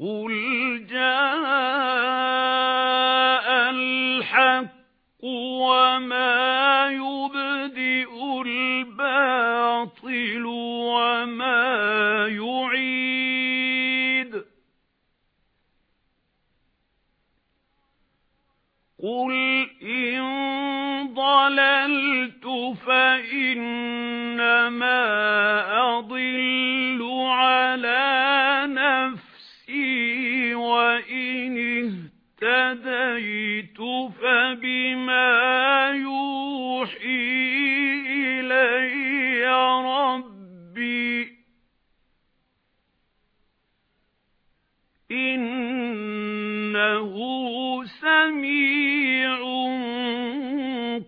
قُلْ جَاءَ الْحَقُّ وَمَا يُبْدِئُ الْبَاطِلُ وَمَا يُعِيدُ قُلْ إِن ضَلَلْتُ فَإِنَّمَا أَضِلُّ عَلَى نَفْسِي اهْتَدَيْتُ فَبِمَا يُوحِي إِلَيَّ رَبِّي إِنَّهُ سَمِيعٌ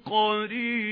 قَرِيبٌ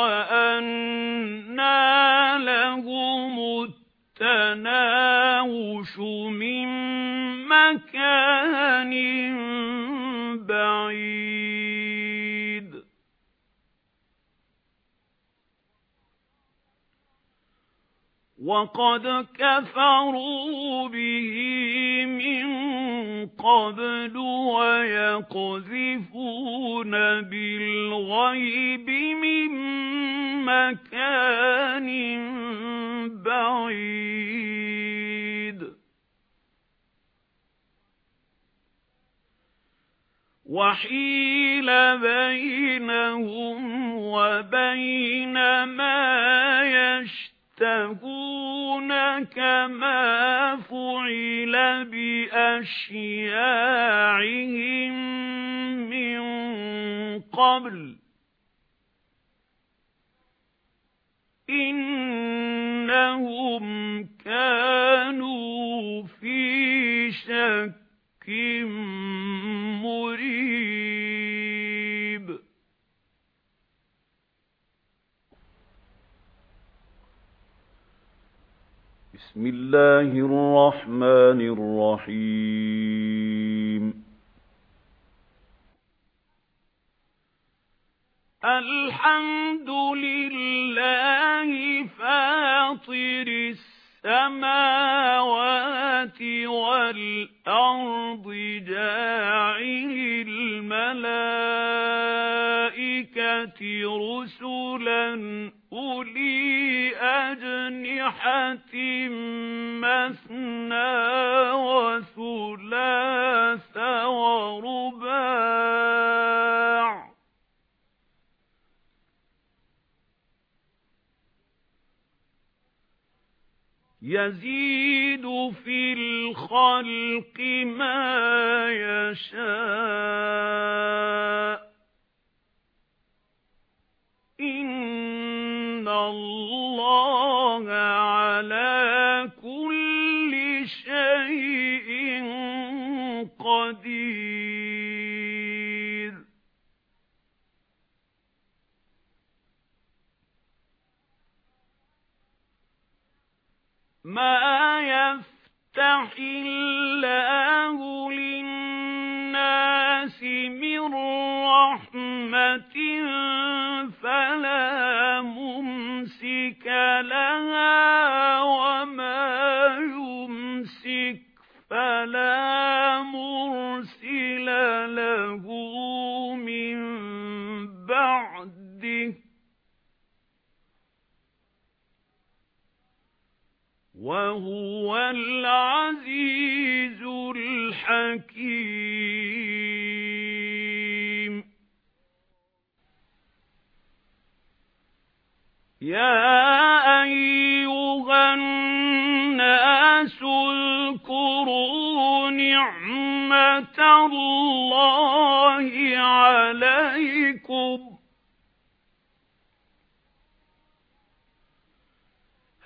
وَأَنَّى لَهُمُ التَّنَاوُشُ مِنْ مَكَانٍ بَعِيدٍ وَقَدْ كَفَرُوا بِهِ مِنْ قَبْلُ وَيَقْذِفُونَ بِالْغَيْبِ مِنْ مَكَانٍ بَعِيدٍ. وَحِيلَ بَيْنَهُمْ وَبَيْنَ مَا يَشْتَهُونَ كَمَا فُعِلَ بِأَشْيَاعِهِمْ مِنْ قَبْلُ إِنَّهُمْ كَانُوا فِي شَكٍّ بسم الله الرحمن الرحيم. الحمد لله فاطر السماوات والأرض جاعل الملائكة رسلا مثنى وثلاث ورباع. يزيد في الخلق ما يشاء. قدير. ما يفتح الله للناس من رحمة العزيز الحكيم. يا أيها الناس اذكروا نعمة الله عليكم.